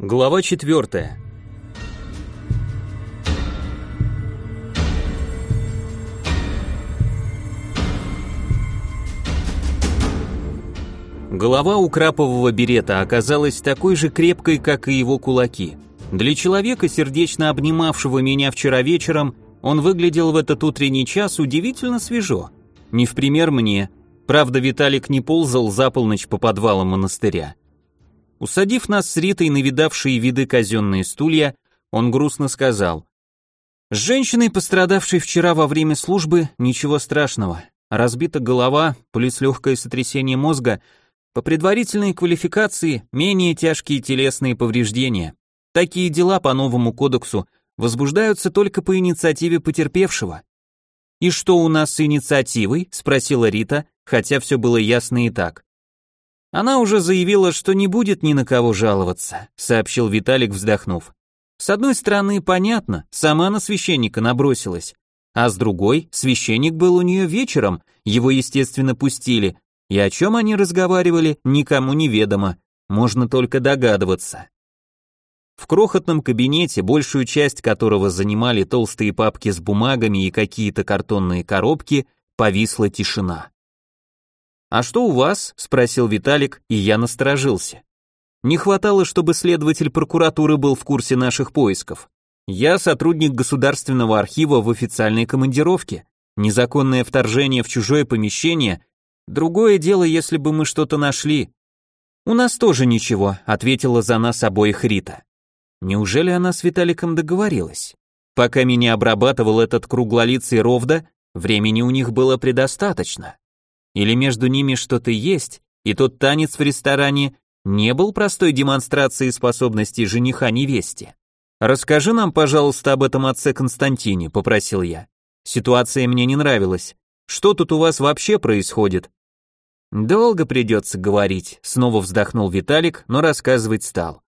Глава четвертая. Голова у крапового берета оказалась такой же крепкой, как и его кулаки. Для человека, сердечно обнимавшего меня вчера вечером, он выглядел в этот утренний час удивительно свежо. Не в пример мне. Правда, Виталик не ползал за полночь по подвалам монастыря. Усадив нас с Ритой на видавшие виды казенные стулья, он грустно сказал. «С женщиной, пострадавшей вчера во время службы, ничего страшного. Разбита голова, плюс легкое сотрясение мозга, по предварительной квалификации менее тяжкие телесные повреждения. Такие дела по новому кодексу возбуждаются только по инициативе потерпевшего. «И что у нас с инициативой?» – спросила Рита, хотя все было ясно и так. Она уже заявила, что не будет ни на кого жаловаться, сообщил Виталик, вздохнув. С одной стороны, понятно, сама на священника набросилась, а с другой, священник был у нее вечером, его, естественно, пустили, и о чем они разговаривали, никому не ведомо, можно только догадываться. В крохотном кабинете, большую часть которого занимали толстые папки с бумагами и какие-то картонные коробки, повисла тишина. «А что у вас?» – спросил Виталик, и я насторожился. Не хватало, чтобы следователь прокуратуры был в курсе наших поисков. Я сотрудник государственного архива в официальной командировке. Незаконное вторжение в чужое помещение – другое дело, если бы мы что-то нашли. У нас тоже ничего, ответила за нас обоих Рита. Неужели она с Виталиком договорилась? Пока меня обрабатывал этот круглолицый Ровда, времени у них было предостаточно. Или между ними что-то есть, и тот танец в ресторане не был простой демонстрацией способностей жениха невесте. «Расскажи нам, пожалуйста, об этом отце Константине», — попросил я. «Ситуация мне не нравилась. Что тут у вас вообще происходит?» «Долго придется говорить», — снова вздохнул Виталик, но рассказывать стал.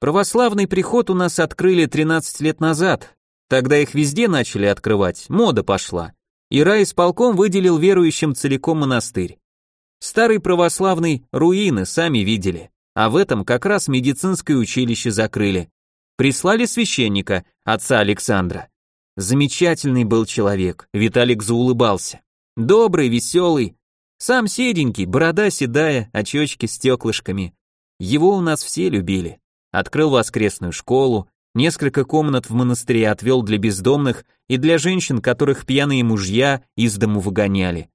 «Православный приход у нас открыли 13 лет назад. Тогда их везде начали открывать, мода пошла и райисполком выделил верующим целиком монастырь. Старый православный руины сами видели, а в этом как раз медицинское училище закрыли. Прислали священника, отца Александра. Замечательный был человек, Виталик заулыбался. Добрый, веселый, сам седенький, борода седая, очечки с стеклышками. Его у нас все любили. Открыл воскресную школу, Несколько комнат в монастыре отвел для бездомных и для женщин, которых пьяные мужья из дому выгоняли.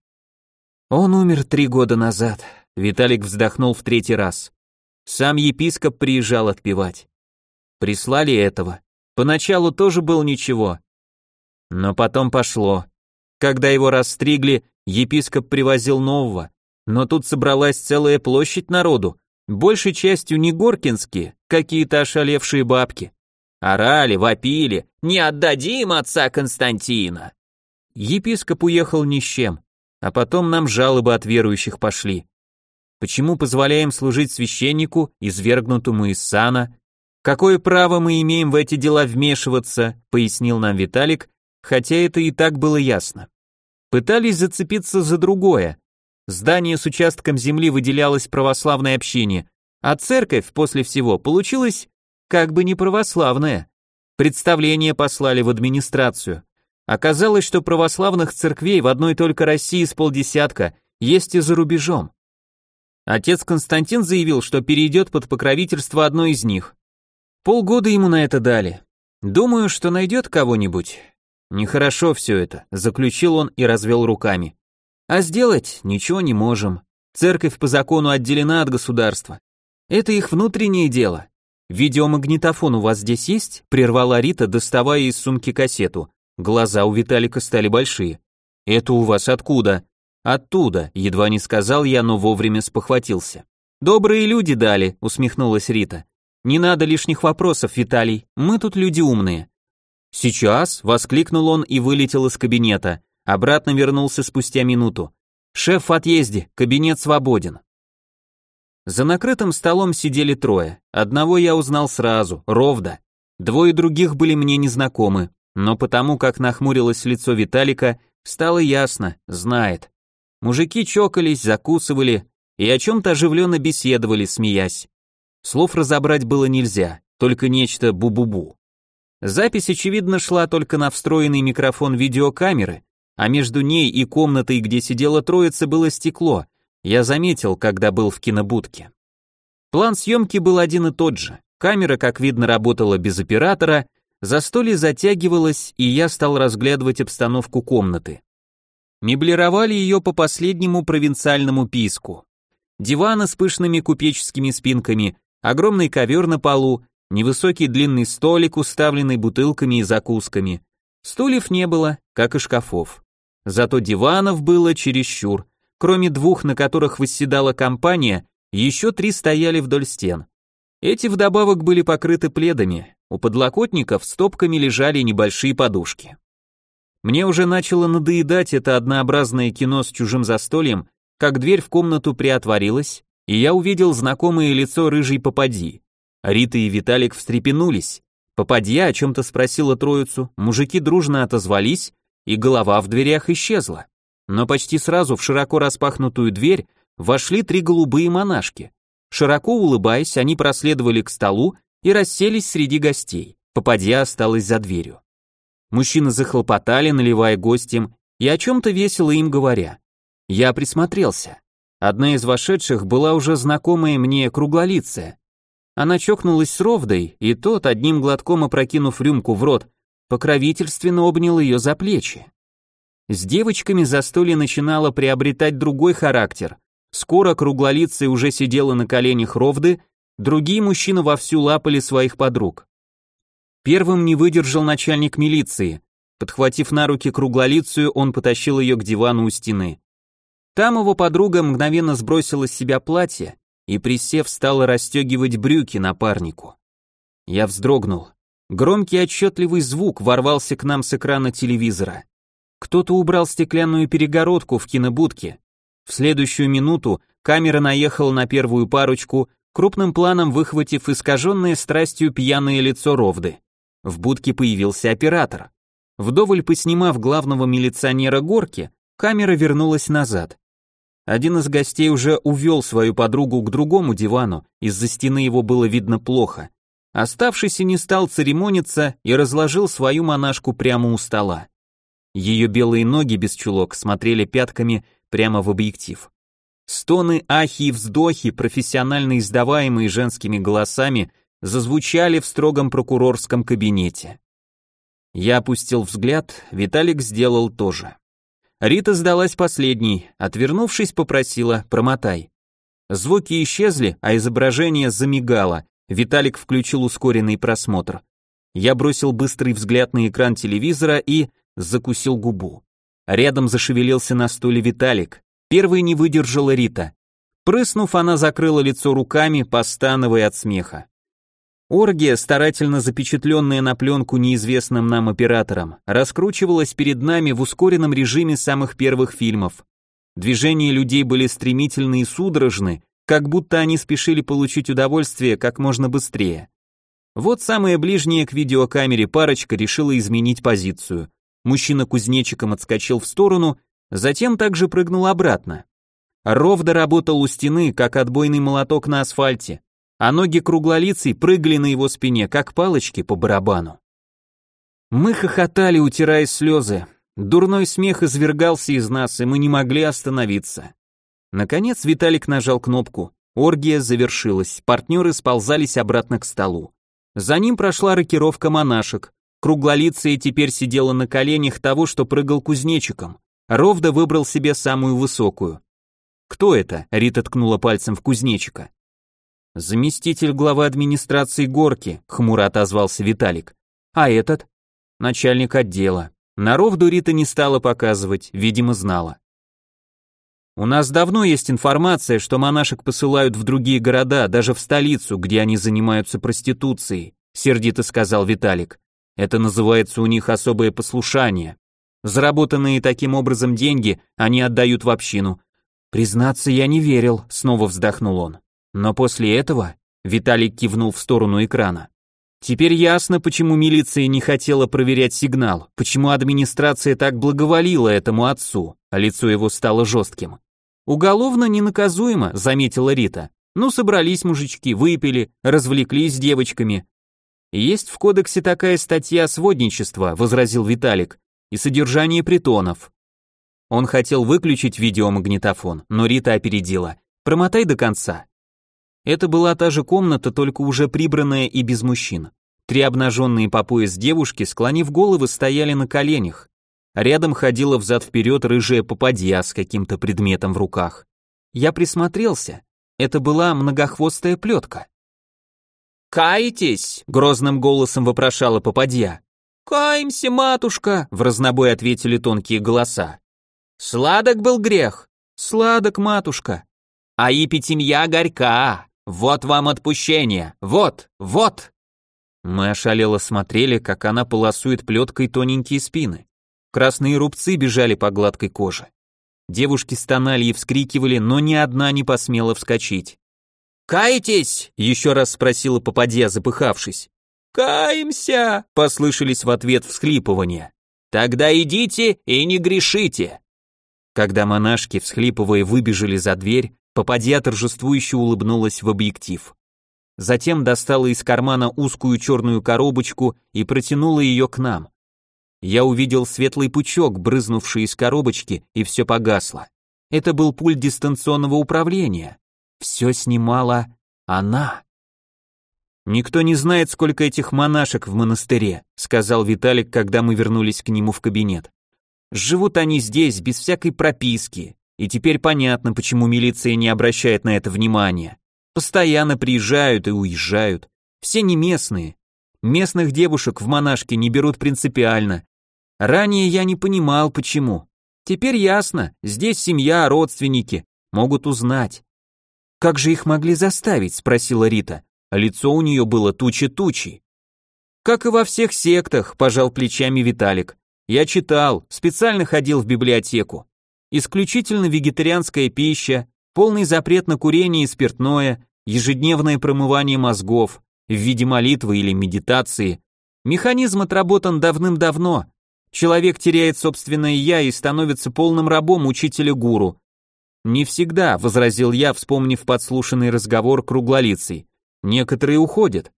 Он умер три года назад. Виталик вздохнул в третий раз. Сам епископ приезжал отпевать. Прислали этого. Поначалу тоже было ничего. Но потом пошло. Когда его расстригли, епископ привозил нового. Но тут собралась целая площадь народу. Большей частью не горкинские, какие-то ошалевшие бабки. Орали, вопили, не отдадим отца Константина. Епископ уехал ни с чем, а потом нам жалобы от верующих пошли. Почему позволяем служить священнику, извергнутому из сана? Какое право мы имеем в эти дела вмешиваться, пояснил нам Виталик, хотя это и так было ясно. Пытались зацепиться за другое. Здание с участком земли выделялось православной общине, а церковь после всего получилась как бы не православная. Представление послали в администрацию. Оказалось, что православных церквей в одной только России с полдесятка, есть и за рубежом. Отец Константин заявил, что перейдет под покровительство одной из них. Полгода ему на это дали. Думаю, что найдет кого-нибудь. Нехорошо все это, заключил он и развел руками. А сделать ничего не можем. Церковь по закону отделена от государства. Это их внутреннее дело. «Видеомагнитофон у вас здесь есть?» — прервала Рита, доставая из сумки кассету. Глаза у Виталика стали большие. «Это у вас откуда?» «Оттуда», — едва не сказал я, но вовремя спохватился. «Добрые люди дали», — усмехнулась Рита. «Не надо лишних вопросов, Виталий, мы тут люди умные». «Сейчас», — воскликнул он и вылетел из кабинета. Обратно вернулся спустя минуту. «Шеф в отъезде, кабинет свободен». За накрытым столом сидели трое. Одного я узнал сразу, Ровда. Двое других были мне незнакомы, но потому как нахмурилось лицо Виталика, стало ясно, знает. Мужики чокались, закусывали и о чем-то оживленно беседовали, смеясь. Слов разобрать было нельзя, только нечто бу-бу-бу. Запись, очевидно, шла только на встроенный микрофон видеокамеры, а между ней и комнатой, где сидела троица, было стекло. Я заметил, когда был в кинобудке. План съемки был один и тот же. Камера, как видно, работала без оператора, застолье затягивалось, и я стал разглядывать обстановку комнаты. Меблировали ее по последнему провинциальному писку. Диваны с пышными купеческими спинками, огромный ковер на полу, невысокий длинный столик, уставленный бутылками и закусками. Стульев не было, как и шкафов. Зато диванов было чересчур. Кроме двух, на которых восседала компания, еще три стояли вдоль стен. Эти вдобавок были покрыты пледами, у подлокотников стопками лежали небольшие подушки. Мне уже начало надоедать это однообразное кино с чужим застольем, как дверь в комнату приотворилась, и я увидел знакомое лицо рыжей попади. Рита и Виталик встрепенулись. Попадья о чем-то спросила троицу, мужики дружно отозвались, и голова в дверях исчезла. Но почти сразу в широко распахнутую дверь вошли три голубые монашки. Широко улыбаясь, они проследовали к столу и расселись среди гостей. Попадья осталась за дверью. Мужчины захлопотали, наливая гостям, и о чем-то весело им говоря. Я присмотрелся. Одна из вошедших была уже знакомая мне круглолицая. Она чокнулась с Ровдой, и тот, одним глотком опрокинув рюмку в рот, покровительственно обнял ее за плечи. С девочками застолье начинало приобретать другой характер. Скоро круглолицая уже сидела на коленях Ровды, другие мужчины вовсю лапали своих подруг. Первым не выдержал начальник милиции. Подхватив на руки круглолицую, он потащил ее к дивану у стены. Там его подруга мгновенно сбросила с себя платье и, присев, стала расстегивать брюки напарнику. Я вздрогнул. Громкий отчетливый звук ворвался к нам с экрана телевизора. Кто-то убрал стеклянную перегородку в кинобудке. В следующую минуту камера наехала на первую парочку, крупным планом выхватив искаженное страстью пьяное лицо Ровды. В будке появился оператор. Вдоволь поснимав главного милиционера Горки, камера вернулась назад. Один из гостей уже увел свою подругу к другому дивану, из-за стены его было видно плохо. Оставшийся не стал церемониться и разложил свою монашку прямо у стола. Ее белые ноги без чулок смотрели пятками прямо в объектив. Стоны, ахи и вздохи, профессионально издаваемые женскими голосами, зазвучали в строгом прокурорском кабинете. Я опустил взгляд, Виталик сделал то же. Рита сдалась последней, отвернувшись, попросила «промотай». Звуки исчезли, а изображение замигало, Виталик включил ускоренный просмотр. Я бросил быстрый взгляд на экран телевизора и закусил губу. Рядом зашевелился на стуле Виталик. Первый не выдержала Рита. Прыснув, она закрыла лицо руками, постановая от смеха. Оргия, старательно запечатленная на пленку неизвестным нам оператором, раскручивалась перед нами в ускоренном режиме самых первых фильмов. Движения людей были стремительны и судорожны, как будто они спешили получить удовольствие как можно быстрее. Вот самая ближняя к видеокамере парочка решила изменить позицию. Мужчина кузнечиком отскочил в сторону, затем также прыгнул обратно. Ровда работал у стены, как отбойный молоток на асфальте, а ноги круглолицей прыгали на его спине, как палочки по барабану. Мы хохотали, утирая слезы. Дурной смех извергался из нас, и мы не могли остановиться. Наконец Виталик нажал кнопку. Оргия завершилась, партнеры сползались обратно к столу. За ним прошла рокировка монашек. Круглолицая теперь сидела на коленях того, что прыгал кузнечиком. Ровда выбрал себе самую высокую. «Кто это?» — Рита ткнула пальцем в кузнечика. «Заместитель главы администрации Горки», — хмуро отозвался Виталик. «А этот?» «Начальник отдела». На Ровду Рита не стала показывать, видимо, знала. У нас давно есть информация, что монашек посылают в другие города, даже в столицу, где они занимаются проституцией, сердито сказал Виталик. Это называется у них особое послушание. Заработанные таким образом деньги они отдают в общину. Признаться, я не верил, снова вздохнул он. Но после этого Виталик кивнул в сторону экрана. Теперь ясно, почему милиция не хотела проверять сигнал, почему администрация так благоволила этому отцу, а лицо его стало жестким. «Уголовно ненаказуемо», — заметила Рита. Ну, собрались мужички, выпили, развлеклись с девочками. Есть в кодексе такая статья сводничества, возразил Виталик, и содержание притонов. Он хотел выключить видеомагнитофон, но Рита опередила. Промотай до конца. Это была та же комната, только уже прибранная и без мужчин. Три обнаженные по пояс девушки, склонив головы, стояли на коленях. Рядом ходила взад-вперед рыжая попадья с каким-то предметом в руках. Я присмотрелся. Это была многохвостая плетка. «Каетесь?» — грозным голосом вопрошала попадья. «Каемся, матушка!» — в разнобой ответили тонкие голоса. «Сладок был грех?» «Сладок, матушка!» «А епитемья горька! Вот вам отпущение! Вот, вот!» Мы ошалело смотрели, как она полосует плеткой тоненькие спины. Красные рубцы бежали по гладкой коже. Девушки стонали и вскрикивали, но ни одна не посмела вскочить. «Каетесь?» — еще раз спросила попадья, запыхавшись. «Каемся!» — послышались в ответ всхлипывания. «Тогда идите и не грешите!» Когда монашки, всхлипывая, выбежали за дверь, попадья торжествующе улыбнулась в объектив. Затем достала из кармана узкую черную коробочку и протянула ее к нам. Я увидел светлый пучок, брызнувший из коробочки, и все погасло. Это был пульт дистанционного управления. Все снимала она. «Никто не знает, сколько этих монашек в монастыре», сказал Виталик, когда мы вернулись к нему в кабинет. «Живут они здесь, без всякой прописки, и теперь понятно, почему милиция не обращает на это внимания. Постоянно приезжают и уезжают. Все не местные. Местных девушек в монашки не берут принципиально. Ранее я не понимал, почему. Теперь ясно, здесь семья, родственники, могут узнать. «Как же их могли заставить?» – спросила Рита. Лицо у нее было тучи-тучи. «Как и во всех сектах», – пожал плечами Виталик. «Я читал, специально ходил в библиотеку. Исключительно вегетарианская пища, полный запрет на курение и спиртное, ежедневное промывание мозгов в виде молитвы или медитации. Механизм отработан давным-давно. Человек теряет собственное «я» и становится полным рабом учителя-гуру. «Не всегда», — возразил я, вспомнив подслушанный разговор круглолицей. «Некоторые уходят».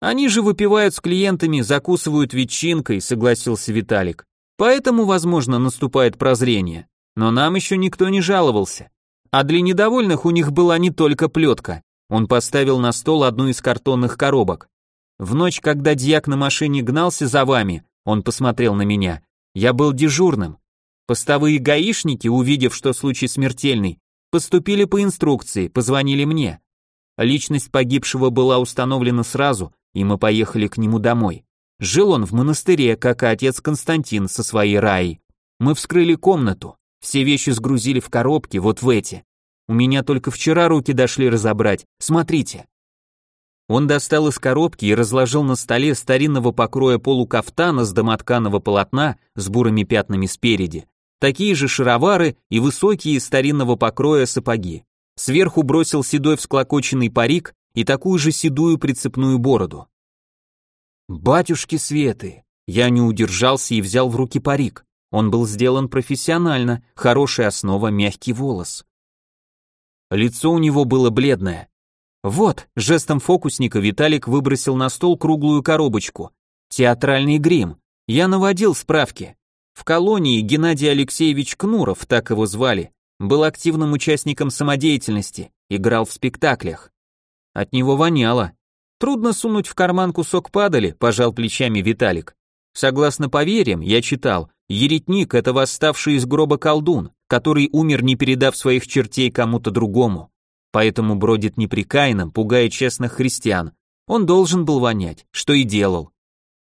«Они же выпивают с клиентами, закусывают ветчинкой», — согласился Виталик. «Поэтому, возможно, наступает прозрение. Но нам еще никто не жаловался. А для недовольных у них была не только плетка. Он поставил на стол одну из картонных коробок. В ночь, когда дьяк на машине гнался за вами, он посмотрел на меня. Я был дежурным. Постовые гаишники, увидев, что случай смертельный, поступили по инструкции, позвонили мне. Личность погибшего была установлена сразу, и мы поехали к нему домой. Жил он в монастыре, как и отец Константин со своей Раей. Мы вскрыли комнату. Все вещи сгрузили в коробки, вот в эти. У меня только вчера руки дошли разобрать. Смотрите. Он достал из коробки и разложил на столе старинного покроя полукафтана с домотканого полотна с бурыми пятнами спереди, такие же шаровары и высокие старинного покроя сапоги. Сверху бросил седой всклокоченный парик и такую же седую прицепную бороду. Батюшки Светы! Я не удержался и взял в руки парик. Он был сделан профессионально, хорошая основа, мягкий волос. Лицо у него было бледное. Вот, жестом фокусника Виталик выбросил на стол круглую коробочку. Театральный грим. Я наводил справки. В колонии Геннадий Алексеевич Кнуров, так его звали, был активным участником самодеятельности, играл в спектаклях. От него воняло. Трудно сунуть в карман кусок падали, пожал плечами Виталик. Согласно поверьям, я читал, еретник — это восставший из гроба колдун, который умер, не передав своих чертей кому-то другому. Поэтому бродит неприкаянным, пугая честных христиан. Он должен был вонять, что и делал.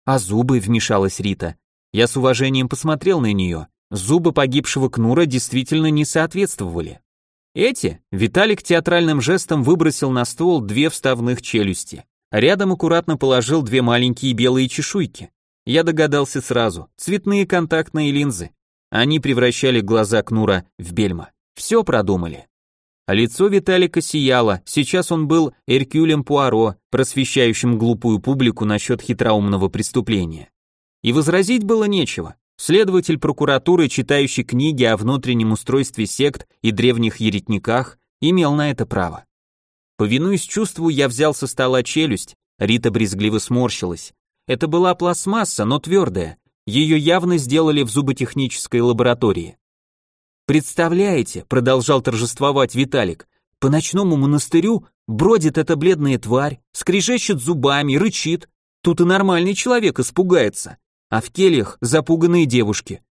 А зубы, вмешалась Рита. Я с уважением посмотрел на нее. Зубы погибшего Кнура действительно не соответствовали. Эти Виталик театральным жестом выбросил на стол две вставных челюсти. Рядом аккуратно положил две маленькие белые чешуйки. Я догадался сразу. Цветные контактные линзы. Они превращали глаза Кнура в бельма. Все продумали. лицо Виталика сияло, сейчас он был Эркюлем Пуаро, просвещающим глупую публику насчет хитроумного преступления. И возразить было нечего. Следователь прокуратуры, читающий книги о внутреннем устройстве сект и древних еретниках, имел на это право. Повинуясь чувству, я взял со стола челюсть, Рита брезгливо сморщилась. Это была пластмасса, но твердая. Ее явно сделали в зуботехнической лаборатории. Представляете, продолжал торжествовать Виталик, по ночному монастырю бродит эта бледная тварь, скрежещет зубами, рычит. Тут и нормальный человек испугается, а в кельях запуганные девушки.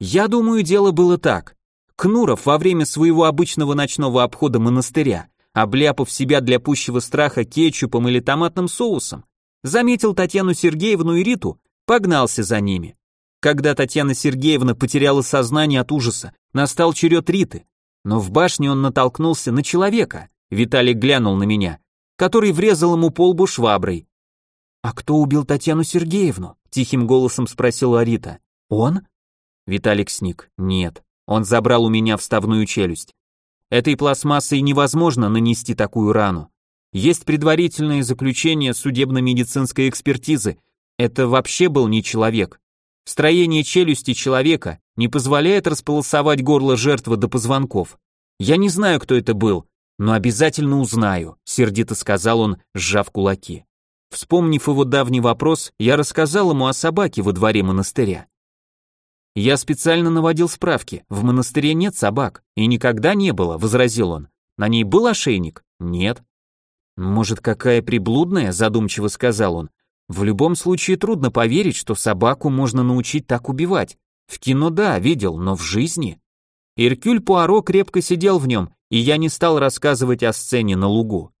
Я думаю, дело было так. Кнуров во время своего обычного ночного обхода монастыря, обляпав себя для пущего страха кетчупом или томатным соусом, заметил Татьяну Сергеевну и Риту, погнался за ними. Когда Татьяна Сергеевна потеряла сознание от ужаса, настал черед Риты, но в башне он натолкнулся на человека, Виталий глянул на меня, который врезал ему по лбу шваброй. «А кто убил Татьяну Сергеевну?» — тихим голосом спросила Рита. «Он?» Виталик сник. «Нет, он забрал у меня вставную челюсть. Этой пластмассой невозможно нанести такую рану. Есть предварительное заключение судебно-медицинской экспертизы. Это вообще был не человек. Строение челюсти человека не позволяет располосовать горло жертвы до позвонков. Я не знаю, кто это был, но обязательно узнаю, сердито сказал он, сжав кулаки. Вспомнив его давний вопрос, я рассказал ему о собаке во дворе монастыря. Я специально наводил справки. В монастыре нет собак и никогда не было, возразил он. На ней был ошейник? Нет. Может, какая приблудная, задумчиво сказал он. В любом случае трудно поверить, что собаку можно научить так убивать. В кино да, видел, но в жизни. Иркюль Пуаро крепко сидел в нем, и я не стал рассказывать о сцене на лугу.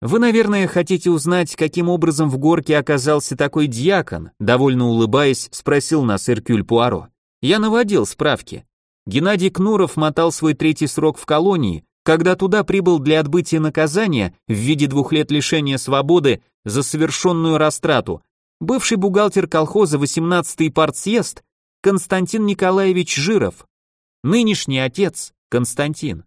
Вы, наверное, хотите узнать, каким образом в горке оказался такой дьякон, довольно улыбаясь, спросил нас Иркюль Пуаро. Я наводил справки. Геннадий Кнуров мотал свой третий срок в колонии, когда туда прибыл для отбытия наказания в виде двух лет лишения свободы за совершенную растрату, бывший бухгалтер колхоза 18-й партсъезд Константин Николаевич Жиров, нынешний отец Константин.